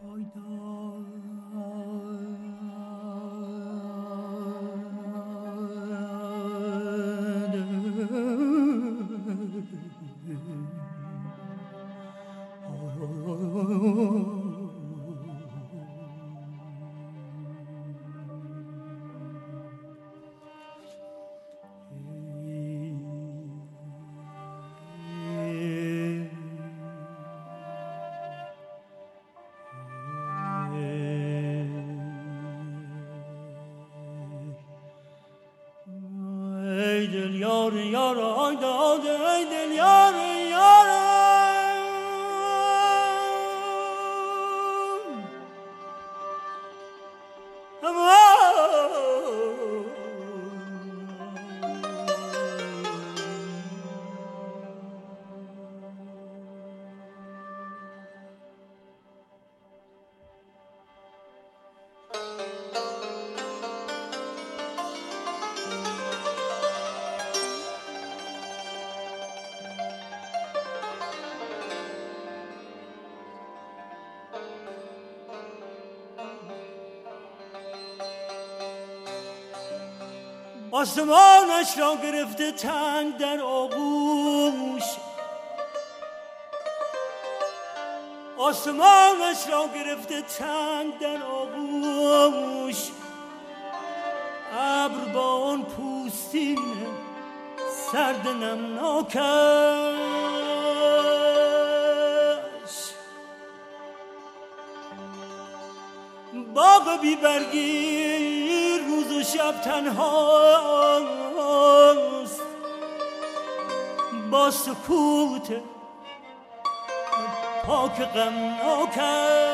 間 yar yar آسمانش را گرفته تنگ در آغوش. آسمانش را گرفته تنگ در آغوش. ابر با آن پوستین سرد نمناکش. باغ بیبرگی شب تنهاست با سکوت پاک غمناکش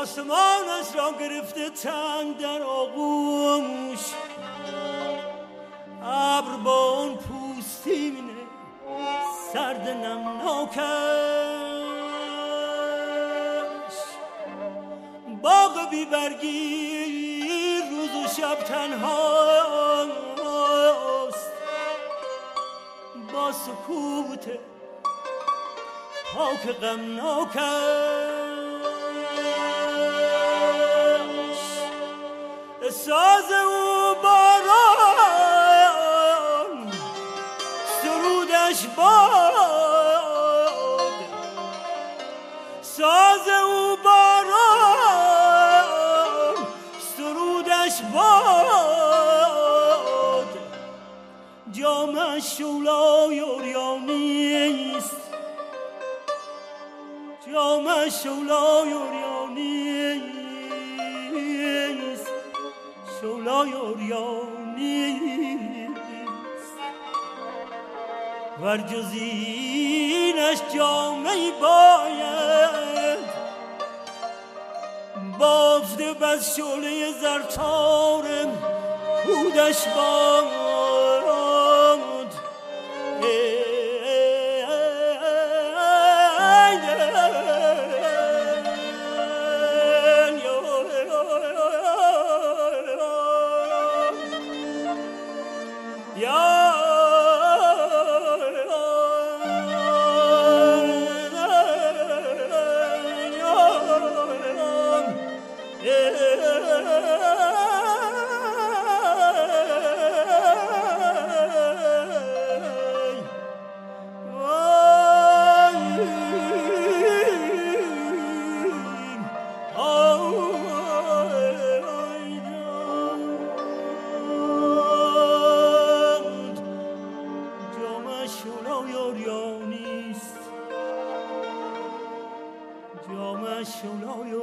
آسمانش را گرفته تنگ در آغوش. ابر با اون پوستین سرد نمناکش باغ بیبرگی روز و شب تنهاست با سکوت پاک غمناکش شولای اوریانیست جامش شولای اوریانیست شولای اوریانیست ور جزینش جامعی باید بافته بس شوله زرتارم خودش باد.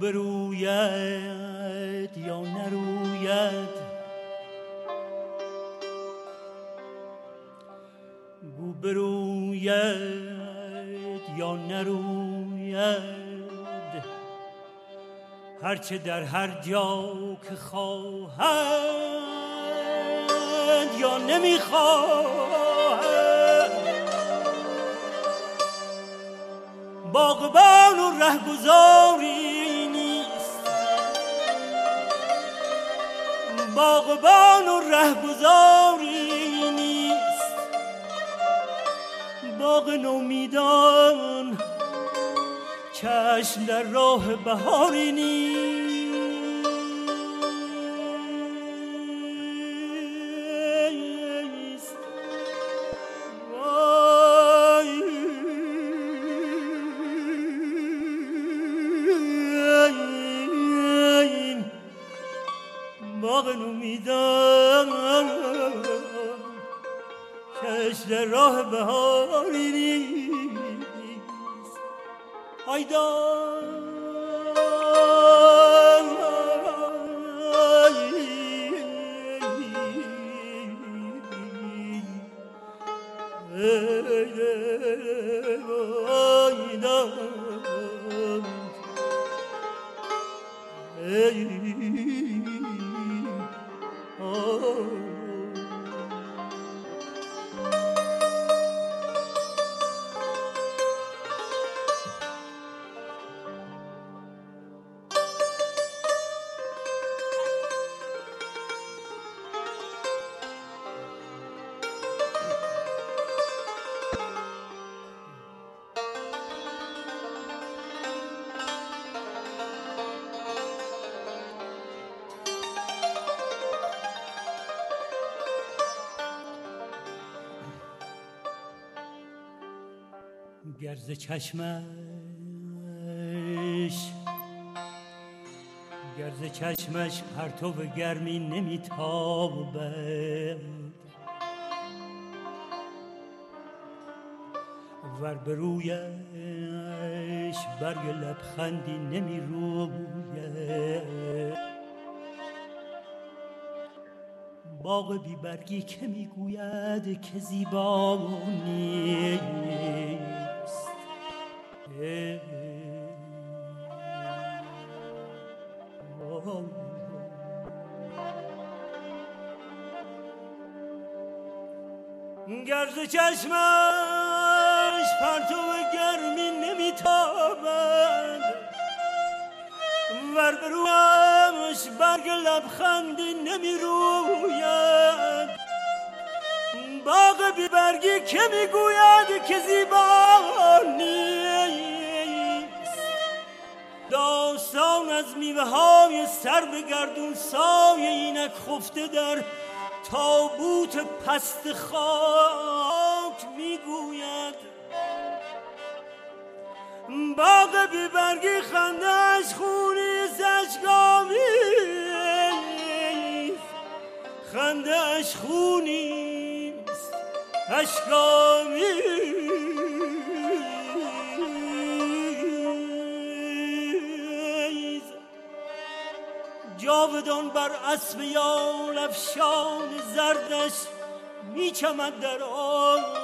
بروید یا نروید. گو بروید یا نروید. هرچه در هر جا که خواهد یا نمی‌خواهد. باغبان و رهگذاری باغبان و رهگذاری نیست. باغ نومیدان چشم در راه بهاری نیست. امیدم چشم راه بهاری نیست. آیدان Hey گرز چشمش گرز چشمش پرتو گرمی نمیتابد. ور به رویش برگ لبخندی نمی روید باغ بی برگی که می‌گوید که زیبا گرز چشمش پرتو گرمی نمیتابد. ور برومش برگ لبخندی نمی‌روید. باغ بی برگی که می‌گوید که زیبا نیست. داستان از میوه های سر به گردون سایه اینک خفته در تابوت پست خاک می‌گوید. باغ بی برگی خندش خونی زشگامی خندش خونی اشکامی. جاودان بر اسب یا افشان زردش میچمد در آن.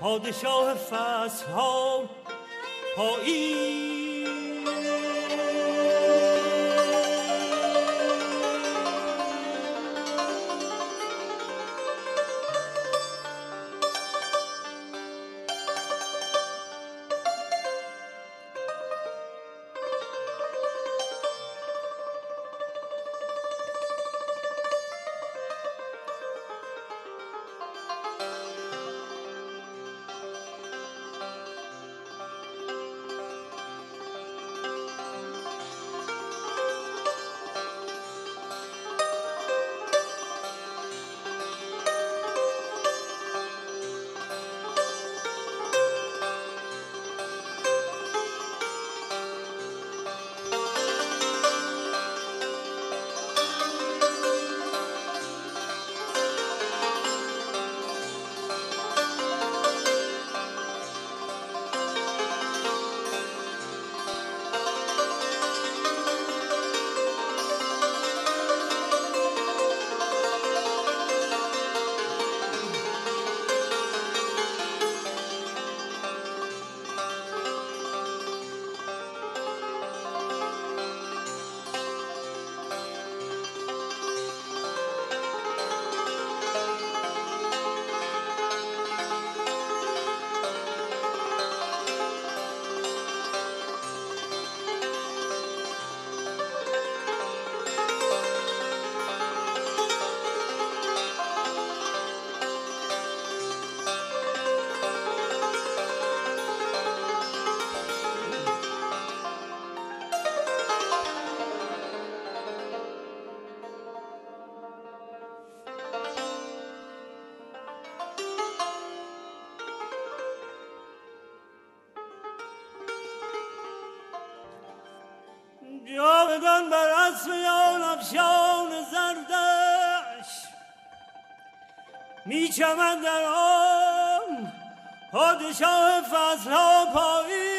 پادشاه فصل ها پایی میچمن در آن پادشاه فصل ها پایین